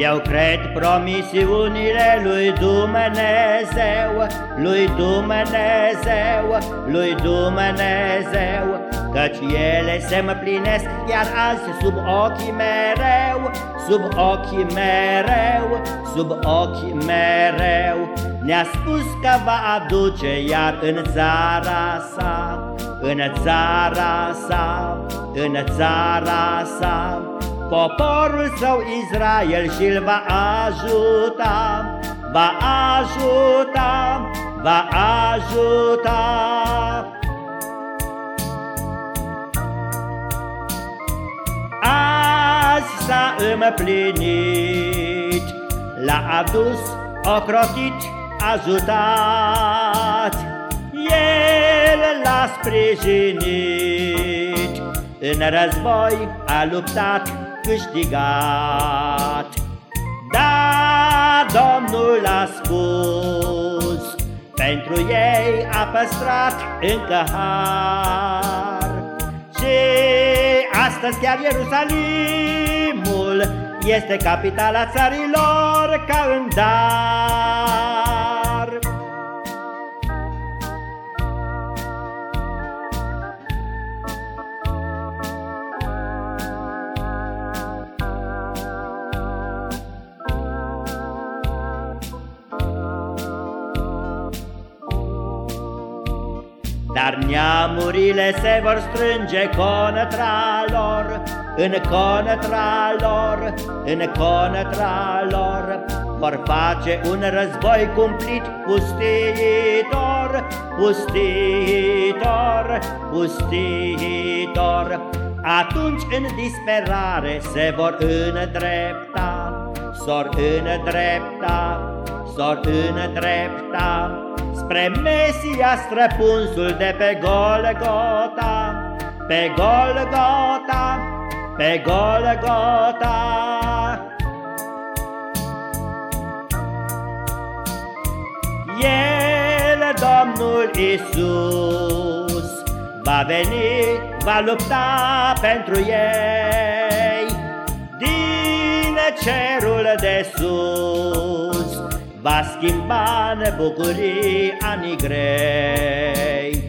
Eu cred promisiunile lui Dumnezeu, lui Dumnezeu, lui Dumnezeu, Căci ele se mă plinesc chiar azi sub ochii mereu, sub ochii mereu, sub ochii mereu. Ne-a spus că va aduce iar în țara sa, în țara sa, în țara sa, Poporul său Israel și-l va ajuta, va ajuta, va ajuta. Azi s-a împlinit, l-a adus, ocrotit, ajutat, El l-a sprijinit, în război a luptat, câștigat. Da, Domnul a spus, pentru ei a păstrat încă har. Și astăzi chiar Ierusalimul este capitala țarilor ca în dar. Dar neamurile se vor strânge contra lor, în contra lor, în contra lor. Vor face un război cumplit pustitor, pustitor, pustitor. Atunci în disperare se vor îndrepta, s-or îndrepta, s-or îndrepta Spre Mesia străpunsul de pe Golgota, pe Golgota, pe Golgota. El, Domnul Isus, va veni, va lupta pentru ei din cerul de sus Va schimba nebucurii anii grei.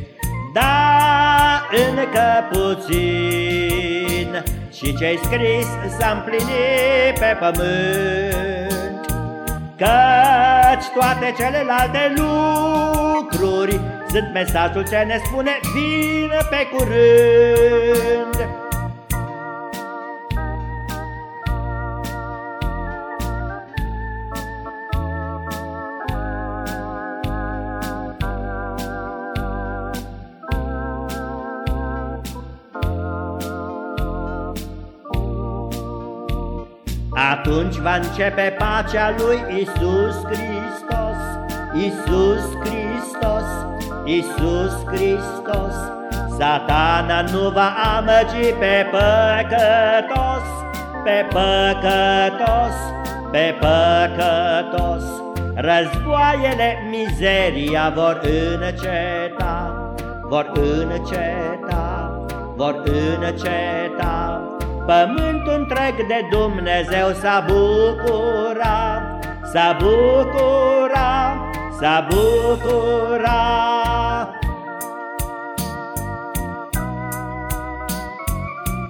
Da, încă puțin Și ce-ai scris s-a împlinit pe pământ. Căci toate celelalte lucruri Sunt mesajul ce ne spune Vin pe curând Atunci va începe pacea lui Isus Hristos, Isus Hristos, Isus Hristos. Satana nu va amăgi pe păcătos, pe păcătos, pe păcătos. Războaiele, mizeria vor înceta, vor înceta, vor înceta. Pământul întreg de Dumnezeu s-a bucura, s-a bucura, s-a bucura.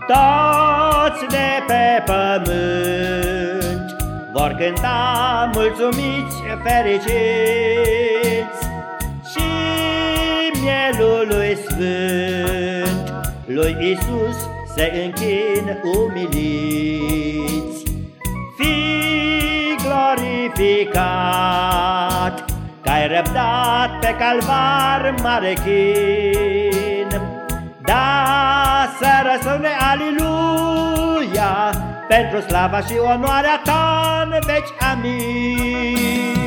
Toți de pe pământ vor cânta mulțumiți, fericiți și mielul lui Sfânt, lui Isus se închin umiliți. Fii glorificat, că ai răbdat pe calvar mare chin. Da, să răsune aliluia, pentru slava și onoarea ta în veci, amin.